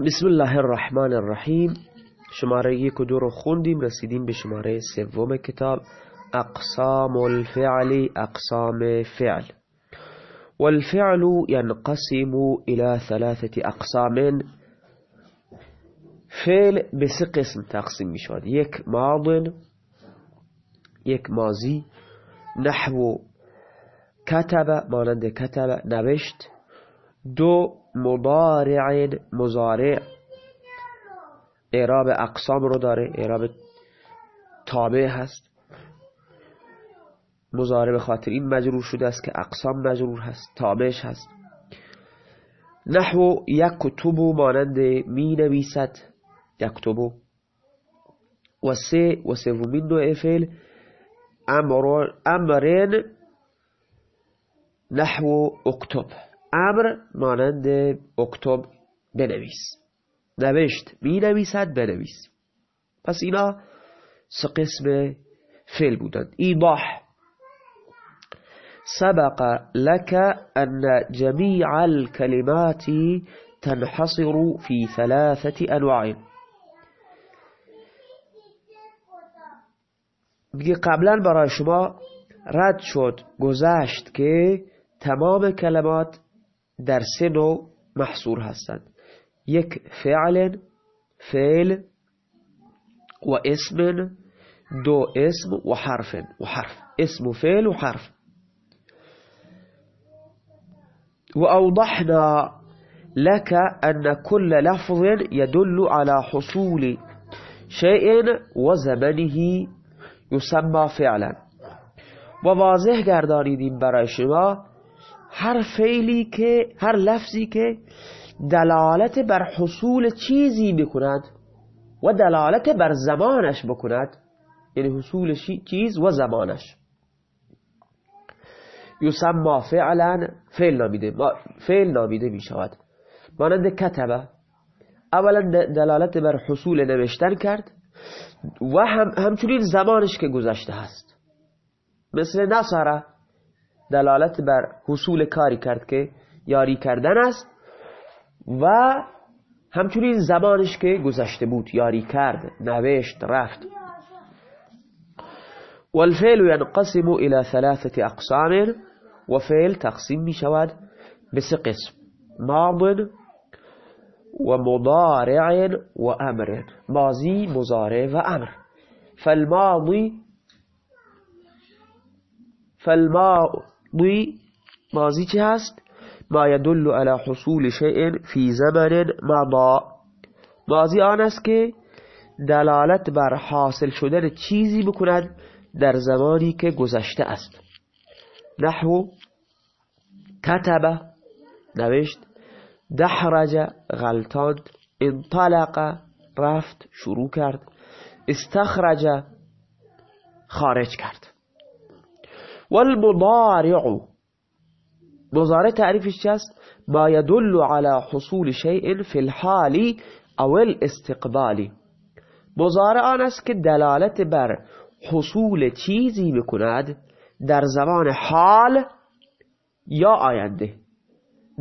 بسم الله الرحمن الرحیم شماره یک و دو رو خوندیم رسیدیم به شماره سوم کتاب. اقسام الفعل اقسام فعل. والفعل ينقسم الى ثلاثة اقسام فعل به سه قسم تقسیم می شود. یک ماض یک ماضی. نحو کتب مانند کتب نوشت. دو مضارع مضارع. اعراب اقسام رو داره. اعراب تابع هست. مضارع به خاطر این مجرور شده است که اقسام مجرور هست. تابعش هست. نحو یکتبو مانند می نویسد یکتبو. و سه و سومین نوع فعل. امرن. نحو اکتب. امر مانند اکتب بنویس. نوشت می نویسد بنویس. پس اینا سه قسم فعل بودند. ایضاح سبق لك أن جميع الكلمات تنحصر في ثلاثة أنواع. دیگه قبلا برای شما رد شد گذشت که تمام کلمات در سه نوع محصور هستند. یک فعل فعل و اسم دو اسم و حرف و حرف اسم و فعل و حرف. وأوضحنا لك أن كل لفظ يدل على حصول شيء وزمنه يسمى فعلا. و واضح گردانیدیم برای شما هر فعلی که هر لفظی که دلالت بر حصول چیزی بکند و دلالت بر زمانش بکند یعنی حصول چیز و زمانش یسما فعلا فعل نامیده فعل نامیده می شود مانند کتبه اولا دلالت بر حصول نوشتن کرد و هم همچنین زمانش که گذشته هست مثل نصره دلالت بر حصول کاری کرد که یاری کردن است و همچنین زمانش که گذشته بود یاری کرد نوشت رفت. والفعل ينقسم الى ثلاثة اقسام وفعل تقسیم می شود به سه قسم ماض و مضارع و امر ماضی مضارع و امر. فالماضی فالماضی ماضی چه هست؟ ما يدل على حصول شيء في زمن مضى ماضی آن است که دلالت بر حاصل شدن چیزی بکند در زمانی که گذشته است. نحو کتبه نوشت دحرج غلطاند انطلق رفت شروع کرد استخرج خارج کرد. والمضارع. مضارع تعریفش چست ما يدل على حصول شيء في الحال او الاستقبال. مضارع آن است که دلالت بر حصول چیزی بکند در زمان حال یا آینده.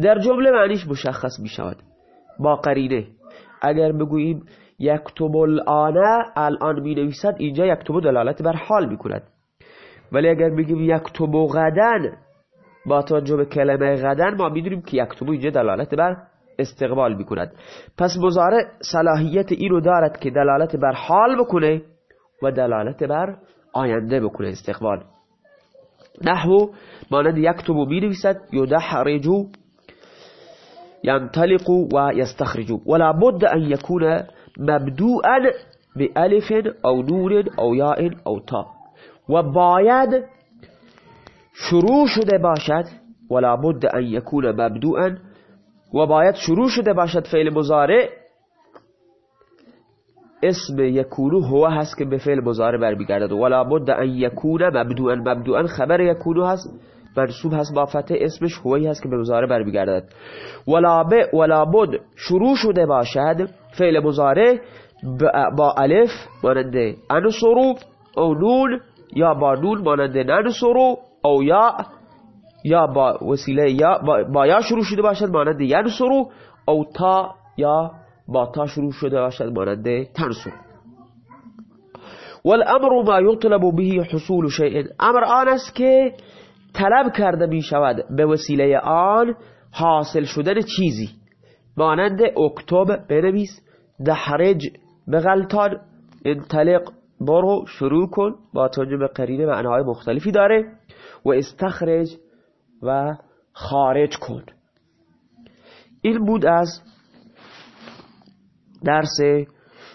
در جمله معنیش مشخص می شود با قرینه. اگر بگوییم یکتب الان الان می نویسد اینجا یکتب دلالت بر حال می کند ولی اگر بگیم یکتب غدن با توجه به کلمه غدن ما می‌دونیم که یکتب اینجا دلالت بر استقبال می کند پس مزارع صلاحیت اینو دارد که دلالت بر حال بکنه و دلالت بر آینده بکنه استقبال. نحو مانند یکتب می نویسد یدحرجو ينطلق ويستخرج ولا بد أن يكون مبدوءا بألف أو نون أو ياء أو تاء وباید شروع شده باشد ولا بد أن يكون مبدوءا وباید شروع شده باشد فعل مضارع. اسم یکونو هو هست که به فعل مضارع برمیگردد. ولا بد ان یکون مبدوعا. مبدوعا خبر یکونو هست منصوب هست با فتح اسمش هوی هست که به مضارع برمیگردد. ولا ب ولا بد شروع شده باشد فعل مضارع با الف مانند انصرو او نون یا با نون مانند ننصرو او یا یا با وسیله یا با, یا شروع شده باشد مانند ینصرو او تا یا با تا شروع شده باشد مانند تنسو والامر ما يطلب به حصول شيء امر آن است که طلب کرده می شود به وسیله آن حاصل شدن چیزی. مانند اکتب بنویس دحرج بغلطان انطلق برو شروع کن با توجه به قرینه معناهای مختلفی داره و استخرج و خارج کن. این بود از درس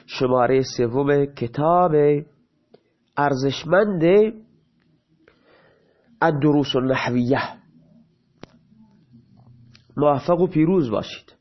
شماره سوم کتاب ارزشمند الدروس النحویه. موفق و پیروز باشید.